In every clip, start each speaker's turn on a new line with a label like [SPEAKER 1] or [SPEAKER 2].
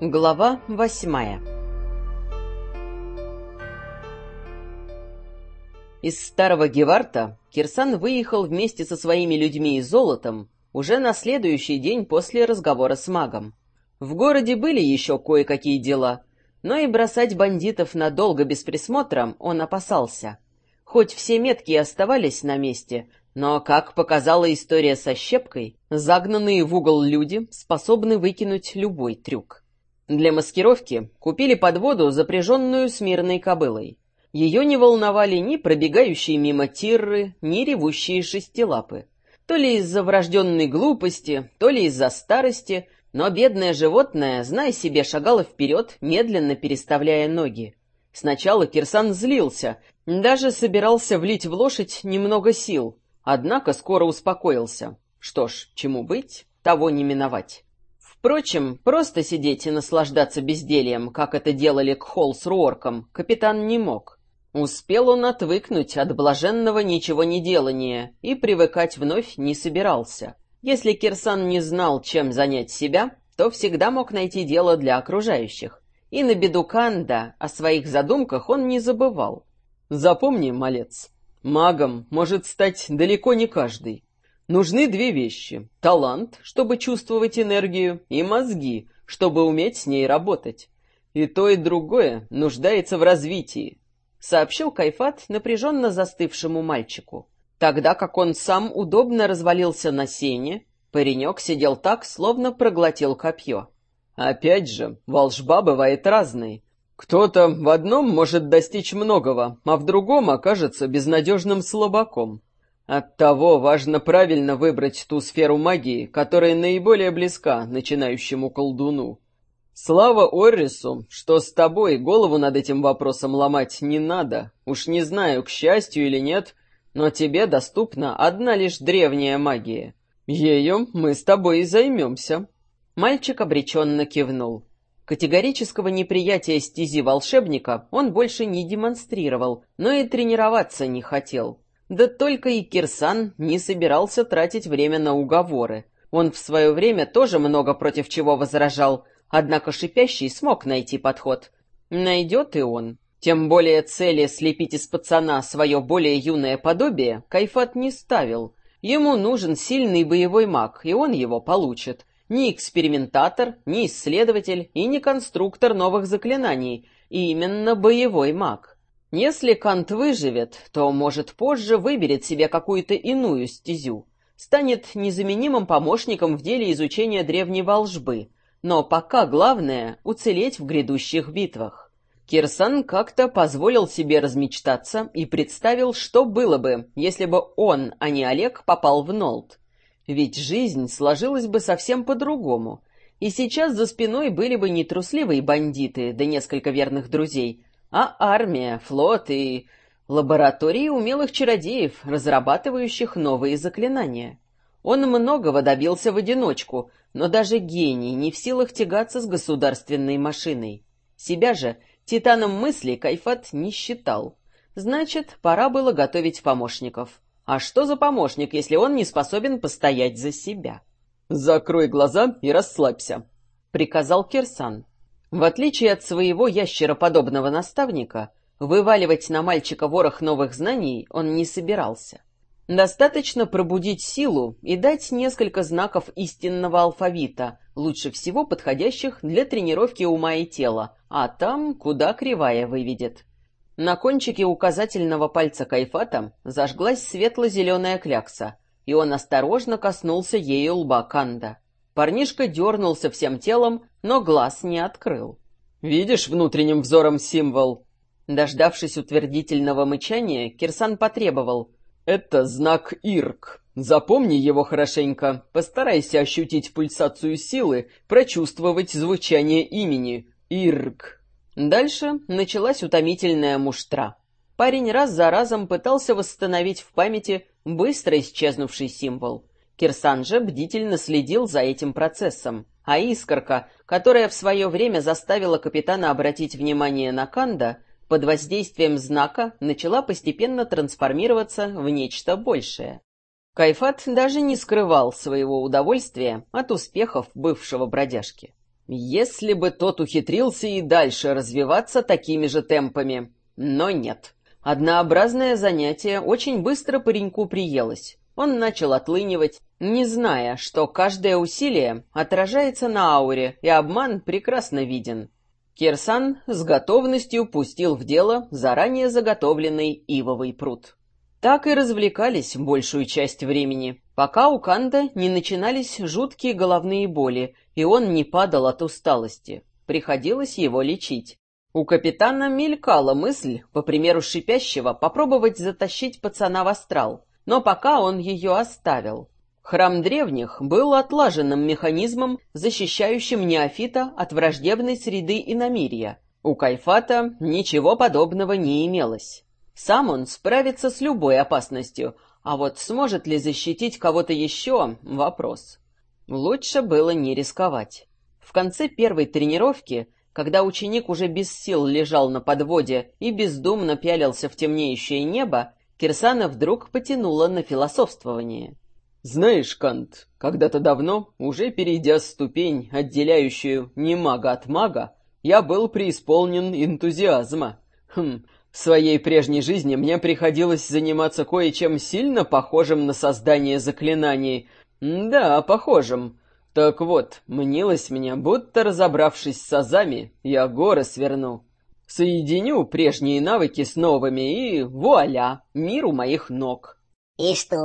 [SPEAKER 1] Глава восьмая Из старого Геварта Кирсан выехал вместе со своими людьми и золотом уже на следующий день после разговора с магом. В городе были еще кое-какие дела, но и бросать бандитов надолго без присмотра он опасался. Хоть все метки оставались на месте, но, как показала история со щепкой, загнанные в угол люди способны выкинуть любой трюк. Для маскировки купили подводу, запряженную смирной кобылой. Ее не волновали ни пробегающие мимо тирры, ни ревущие шестилапы. То ли из-за врожденной глупости, то ли из-за старости, но бедное животное, зная себе, шагало вперед, медленно переставляя ноги. Сначала Кирсан злился, даже собирался влить в лошадь немного сил, однако скоро успокоился. Что ж, чему быть, того не миновать. Впрочем, просто сидеть и наслаждаться бездельем, как это делали Кхол с Руорком, капитан не мог. Успел он отвыкнуть от блаженного ничего не делания и привыкать вновь не собирался. Если Кирсан не знал, чем занять себя, то всегда мог найти дело для окружающих. И на беду Канда о своих задумках он не забывал. «Запомни, малец, магом может стать далеко не каждый. Нужны две вещи. Талант, чтобы чувствовать энергию, и мозги, чтобы уметь с ней работать. И то, и другое нуждается в развитии, сообщил Кайфат напряженно застывшему мальчику. Тогда как он сам удобно развалился на сене, паренек сидел так, словно проглотил копье. Опять же, волжба бывает разной. Кто-то в одном может достичь многого, а в другом окажется безнадежным слабаком. Оттого важно правильно выбрать ту сферу магии, которая наиболее близка начинающему колдуну. Слава Оррису, что с тобой голову над этим вопросом ломать не надо. Уж не знаю, к счастью или нет, но тебе доступна одна лишь древняя магия. Ею мы с тобой и займемся. Мальчик обреченно кивнул. Категорического неприятия стези волшебника он больше не демонстрировал, но и тренироваться не хотел. Да только и Кирсан не собирался тратить время на уговоры. Он в свое время тоже много против чего возражал, однако Шипящий смог найти подход. Найдет и он. Тем более цели слепить из пацана свое более юное подобие Кайфат не ставил. Ему нужен сильный боевой маг, и он его получит. Ни экспериментатор, ни исследователь и не конструктор новых заклинаний. Именно боевой маг. Если Кант выживет, то, может, позже выберет себе какую-то иную стезю, станет незаменимым помощником в деле изучения древней волжбы, но пока главное — уцелеть в грядущих битвах. Кирсан как-то позволил себе размечтаться и представил, что было бы, если бы он, а не Олег, попал в Нолд. Ведь жизнь сложилась бы совсем по-другому, и сейчас за спиной были бы не трусливые бандиты, да несколько верных друзей — а армия, флот и лаборатории умелых чародеев, разрабатывающих новые заклинания. Он многого добился в одиночку, но даже гений не в силах тягаться с государственной машиной. Себя же титаном мысли Кайфат не считал. Значит, пора было готовить помощников. А что за помощник, если он не способен постоять за себя? «Закрой глаза и расслабься», — приказал Кирсан. В отличие от своего ящероподобного наставника, вываливать на мальчика ворох новых знаний он не собирался. Достаточно пробудить силу и дать несколько знаков истинного алфавита, лучше всего подходящих для тренировки ума и тела, а там куда кривая выведет. На кончике указательного пальца Кайфата зажглась светло-зеленая клякса, и он осторожно коснулся ею лба Канда. Парнишка дернулся всем телом, но глаз не открыл. «Видишь внутренним взором символ?» Дождавшись утвердительного мычания, Кирсан потребовал. «Это знак Ирк. Запомни его хорошенько. Постарайся ощутить пульсацию силы, прочувствовать звучание имени. Ирк». Дальше началась утомительная муштра. Парень раз за разом пытался восстановить в памяти быстро исчезнувший символ. Кирсан же бдительно следил за этим процессом, а искорка, которая в свое время заставила капитана обратить внимание на Канда, под воздействием знака начала постепенно трансформироваться в нечто большее. Кайфат даже не скрывал своего удовольствия от успехов бывшего бродяжки. Если бы тот ухитрился и дальше развиваться такими же темпами. Но нет. Однообразное занятие очень быстро пареньку приелось. Он начал отлынивать, не зная, что каждое усилие отражается на ауре, и обман прекрасно виден. Кирсан с готовностью пустил в дело заранее заготовленный ивовый пруд. Так и развлекались большую часть времени, пока у Канда не начинались жуткие головные боли, и он не падал от усталости. Приходилось его лечить. У капитана мелькала мысль, по примеру шипящего, попробовать затащить пацана в астрал, но пока он ее оставил. Храм древних был отлаженным механизмом, защищающим неофита от враждебной среды иномирья. У Кайфата ничего подобного не имелось. Сам он справится с любой опасностью, а вот сможет ли защитить кого-то еще — вопрос. Лучше было не рисковать. В конце первой тренировки, когда ученик уже без сил лежал на подводе и бездумно пялился в темнеющее небо, Кирсана вдруг потянула на философствование — знаешь, Кант, когда-то давно, уже перейдя ступень, отделяющую не мага от мага, я был преисполнен энтузиазма. Хм, в своей прежней жизни мне приходилось заниматься кое-чем сильно похожим на создание заклинаний. Да, похожим. Так вот, мнилось мне, будто разобравшись с азами, я горы сверну. Соединю прежние навыки с новыми и вуаля, мир у моих ног.
[SPEAKER 2] «И что?»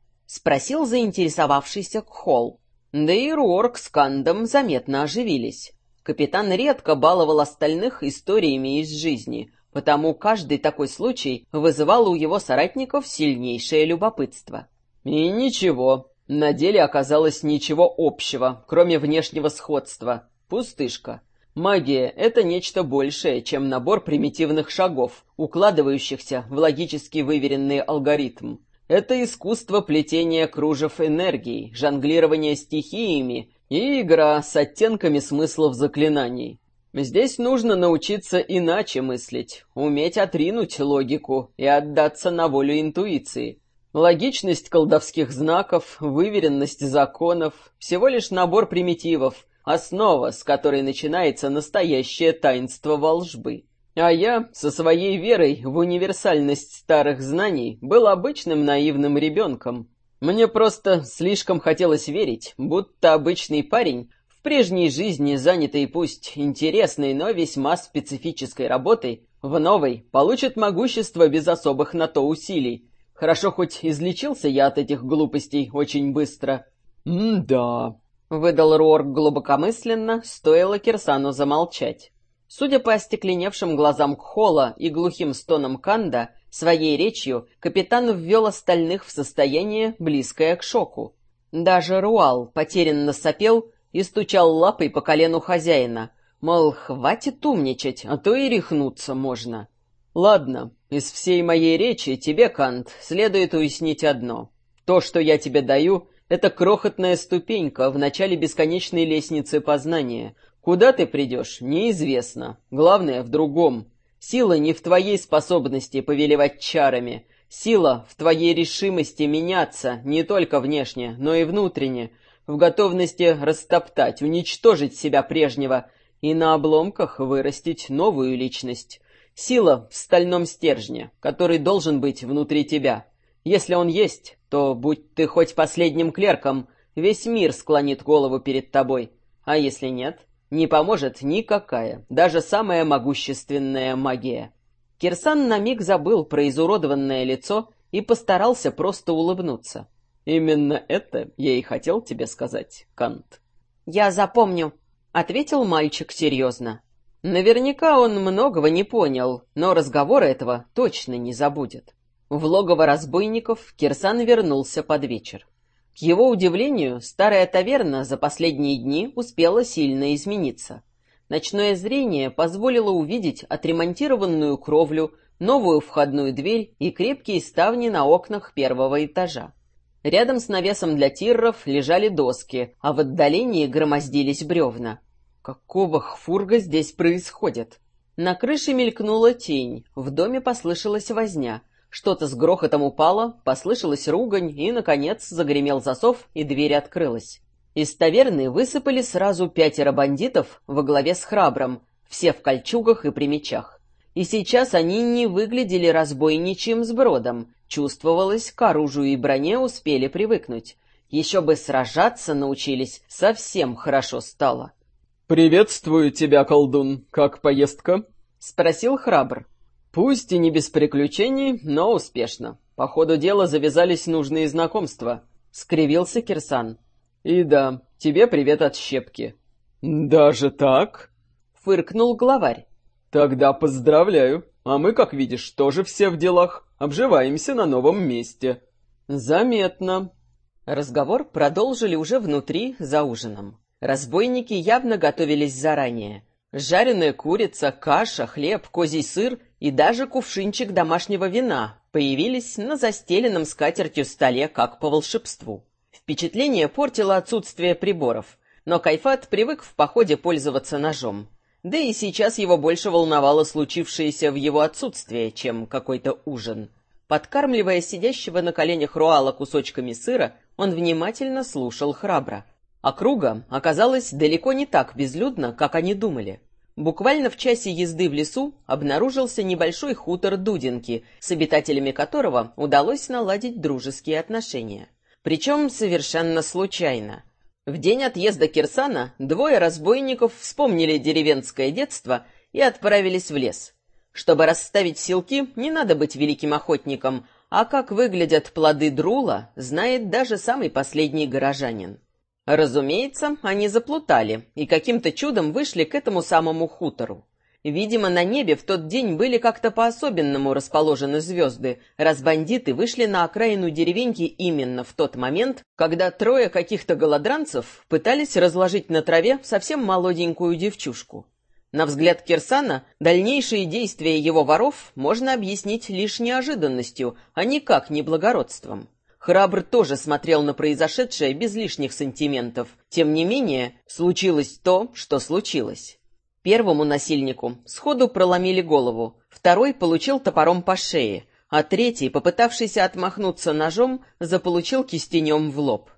[SPEAKER 1] — спросил заинтересовавшийся Кхол. Да и Руорк с Кандом заметно оживились. Капитан редко баловал остальных историями из жизни, потому каждый такой случай вызывал у его соратников сильнейшее любопытство. И ничего, на деле оказалось ничего общего, кроме внешнего сходства. Пустышка. Магия — это нечто большее, чем набор примитивных шагов, укладывающихся в логически выверенный алгоритм. Это искусство плетения кружев энергии, жонглирование стихиями и игра с оттенками смыслов заклинаний. Здесь нужно научиться иначе мыслить, уметь отринуть логику и отдаться на волю интуиции. Логичность колдовских знаков, выверенность законов — всего лишь набор примитивов, основа, с которой начинается настоящее таинство волжбы. А я, со своей верой в универсальность старых знаний, был обычным наивным ребенком. Мне просто слишком хотелось верить, будто обычный парень, в прежней жизни занятый пусть интересной, но весьма специфической работой, в новой получит могущество без особых на то усилий. Хорошо хоть излечился я от этих глупостей очень быстро. «М-да», — выдал Руорк глубокомысленно, стоило Кирсану замолчать. Судя по остекленевшим глазам Кхола и глухим стонам Канда, своей речью капитан ввел остальных в состояние, близкое к шоку. Даже Руал потерянно сопел и стучал лапой по колену хозяина, мол, хватит умничать, а то и рехнуться можно. Ладно, из всей моей речи тебе, Кант, следует уяснить одно. То, что я тебе даю, это крохотная ступенька в начале бесконечной лестницы познания — Куда ты придешь, неизвестно. Главное в другом. Сила не в твоей способности повелевать чарами. Сила в твоей решимости меняться не только внешне, но и внутренне, в готовности растоптать, уничтожить себя прежнего и на обломках вырастить новую личность. Сила в стальном стержне, который должен быть внутри тебя. Если он есть, то, будь ты хоть последним клерком, весь мир склонит голову перед тобой. А если нет, не поможет никакая, даже самая могущественная магия. Кирсан на миг забыл про изуродованное лицо и постарался просто улыбнуться. «Именно это я и хотел тебе сказать, Кант». «Я запомню», — ответил мальчик серьезно. Наверняка он многого не понял, но разговора этого точно не забудет. В логово разбойников Кирсан вернулся под вечер. К его удивлению, старая таверна за последние дни успела сильно измениться. Ночное зрение позволило увидеть отремонтированную кровлю, новую входную дверь и крепкие ставни на окнах первого этажа. Рядом с навесом для тирров лежали доски, а в отдалении громоздились бревна. Какого хфурга здесь происходит? На крыше мелькнула тень, в доме послышалась возня — что-то с грохотом упало, послышалась ругань, и, наконец, загремел засов, и дверь открылась. Из таверны высыпали сразу пятеро бандитов во главе с храбром, все в кольчугах и при мечах. И сейчас они не выглядели разбойничьим сбродом, чувствовалось, к оружию и броне успели привыкнуть. Еще бы сражаться научились, совсем хорошо стало.
[SPEAKER 2] «Приветствую тебя, колдун. Как поездка?»
[SPEAKER 1] — спросил храбр.
[SPEAKER 2] «Пусть и не без приключений, но успешно. По ходу дела завязались нужные знакомства», — скривился Кирсан. «И да, тебе привет от щепки». «Даже так?» — фыркнул главарь. «Тогда поздравляю. А мы, как видишь, тоже все в делах. Обживаемся на новом месте».
[SPEAKER 1] «Заметно». Разговор продолжили уже внутри, за ужином. Разбойники явно готовились заранее. Жареная курица, каша, хлеб, козий сыр и даже кувшинчик домашнего вина появились на застеленном скатертью столе как по волшебству. Впечатление портило отсутствие приборов, но Кайфат привык в походе пользоваться ножом. Да и сейчас его больше волновало случившееся в его отсутствие, чем какой-то ужин. Подкармливая сидящего на коленях Руала кусочками сыра, он внимательно слушал храбро. Округа оказалась далеко не так безлюдно, как они думали. Буквально в часе езды в лесу обнаружился небольшой хутор Дудинки, с обитателями которого удалось наладить дружеские отношения. Причем совершенно случайно. В день отъезда Кирсана двое разбойников вспомнили деревенское детство и отправились в лес. Чтобы расставить силки, не надо быть великим охотником, а как выглядят плоды друла, знает даже самый последний горожанин. Разумеется, они заплутали и каким-то чудом вышли к этому самому хутору. Видимо, на небе в тот день были как-то по-особенному расположены звезды, раз бандиты вышли на окраину деревеньки именно в тот момент, когда трое каких-то голодранцев пытались разложить на траве совсем молоденькую девчушку. На взгляд Кирсана, дальнейшие действия его воров можно объяснить лишь неожиданностью, а никак не благородством. Храбр тоже смотрел на произошедшее без лишних сантиментов. Тем не менее, случилось то, что случилось. Первому насильнику сходу проломили голову, второй получил топором по шее, а третий, попытавшийся отмахнуться ножом, заполучил кистенем в лоб.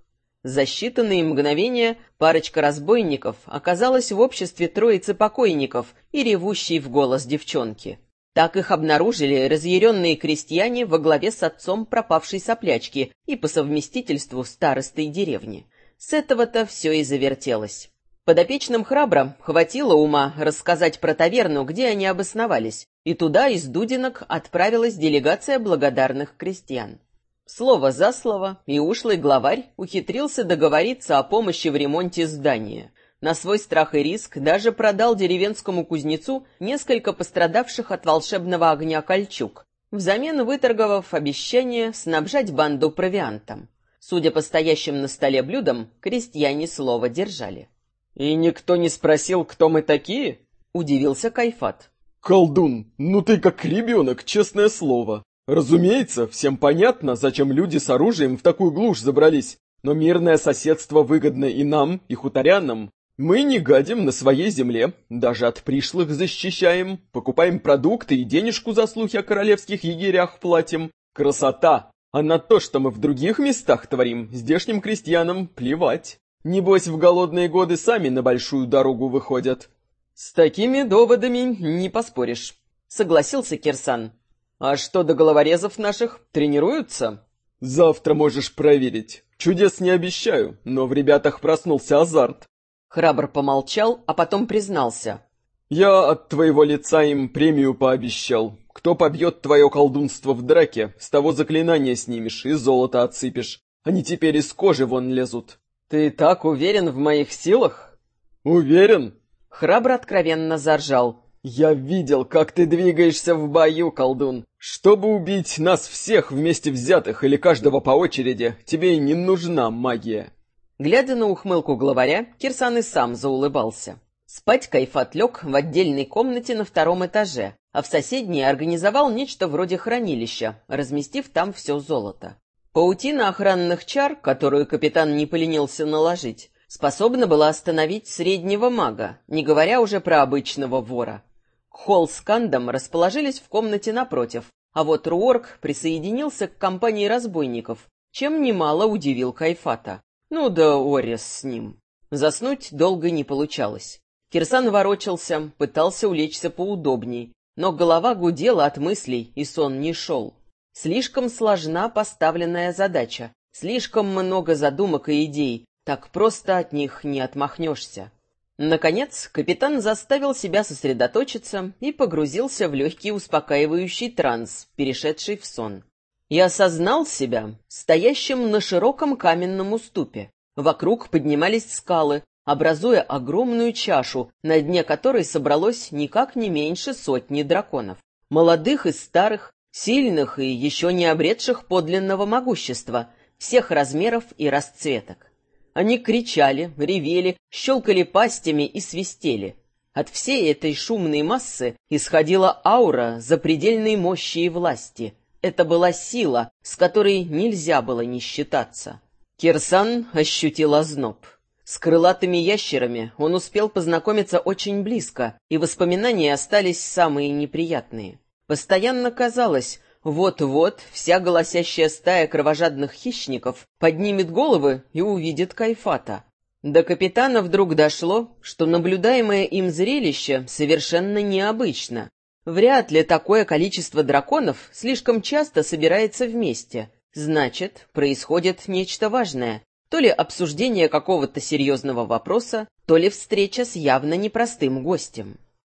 [SPEAKER 1] За считанные мгновения парочка разбойников оказалась в обществе троицы покойников и ревущей в голос девчонки. Так их обнаружили разъяренные крестьяне во главе с отцом пропавшей соплячки и по совместительству старостой деревни. С этого-то все и завертелось. Подопечным храбро хватило ума рассказать про таверну, где они обосновались, и туда из Дудинок отправилась делегация благодарных крестьян. Слово за слово, и ушлый главарь ухитрился договориться о помощи в ремонте здания. На свой страх и риск даже продал деревенскому кузнецу несколько пострадавших от волшебного огня кольчуг, взамен выторговав обещание снабжать банду провиантом. Судя по стоящим на столе блюдам, крестьяне слово держали.
[SPEAKER 2] «И никто не спросил, кто мы такие?» — удивился Кайфат.
[SPEAKER 3] «Колдун, ну ты как ребенок, честное слово. Разумеется, всем понятно, зачем люди с оружием в такую глушь забрались, но мирное соседство выгодно и нам, и хуторянам. Мы не гадим на своей земле, даже от пришлых защищаем, покупаем продукты и денежку за слухи о королевских егерях платим. Красота! А на то, что мы в других местах творим, здешним крестьянам плевать. Небось, в голодные годы сами на большую дорогу выходят.
[SPEAKER 1] С такими доводами не поспоришь, согласился Кирсан. А что до головорезов наших, тренируются?
[SPEAKER 3] Завтра можешь проверить. Чудес не обещаю, но в ребятах проснулся азарт.
[SPEAKER 1] Храбр помолчал, а потом признался.
[SPEAKER 3] «Я от твоего лица им премию пообещал. Кто побьет твое колдунство в драке, с того заклинания снимешь и золото отсыпешь. Они теперь из кожи вон лезут».
[SPEAKER 1] «Ты так уверен в моих силах?»
[SPEAKER 3] «Уверен?»
[SPEAKER 1] Храбр откровенно заржал.
[SPEAKER 3] «Я видел, как ты двигаешься в бою, колдун. Чтобы убить нас всех вместе взятых или каждого по очереди, тебе не нужна магия».
[SPEAKER 1] Глядя на ухмылку главаря, Кирсан и сам заулыбался. Спать Кайфат лег в отдельной комнате на втором этаже, а в соседней организовал нечто вроде хранилища, разместив там все золото. Паутина охранных чар, которую капитан не поленился наложить, способна была остановить среднего мага, не говоря уже про обычного вора. Холл с Кандом расположились в комнате напротив, а вот Руорк присоединился к компании разбойников, чем немало удивил Кайфата. Ну да Орис с ним. Заснуть долго не получалось. Кирсан ворочался, пытался улечься поудобней, но голова гудела от мыслей, и сон не шел. Слишком сложна поставленная задача, слишком много задумок и идей, так просто от них не отмахнешься. Наконец, капитан заставил себя сосредоточиться и погрузился в легкий успокаивающий транс, перешедший в сон. Я осознал себя стоящим на широком каменном уступе. Вокруг поднимались скалы, образуя огромную чашу, на дне которой собралось никак не меньше сотни драконов. Молодых и старых, сильных и еще не обретших подлинного могущества, всех размеров и расцветок. Они кричали, ревели, щелкали пастями и свистели. От всей этой шумной массы исходила аура запредельной мощи и власти. Это была сила, с которой нельзя было не считаться. Кирсан ощутил озноб. С крылатыми ящерами он успел познакомиться очень близко, и воспоминания остались самые неприятные. Постоянно казалось, вот-вот вся голосящая стая кровожадных хищников поднимет головы и увидит Кайфата. До капитана вдруг дошло, что наблюдаемое им зрелище совершенно необычно. Вряд ли такое количество драконов слишком часто собирается вместе. Значит, происходит нечто важное. То ли обсуждение какого-то серьезного вопроса, то ли встреча с явно непростым гостем.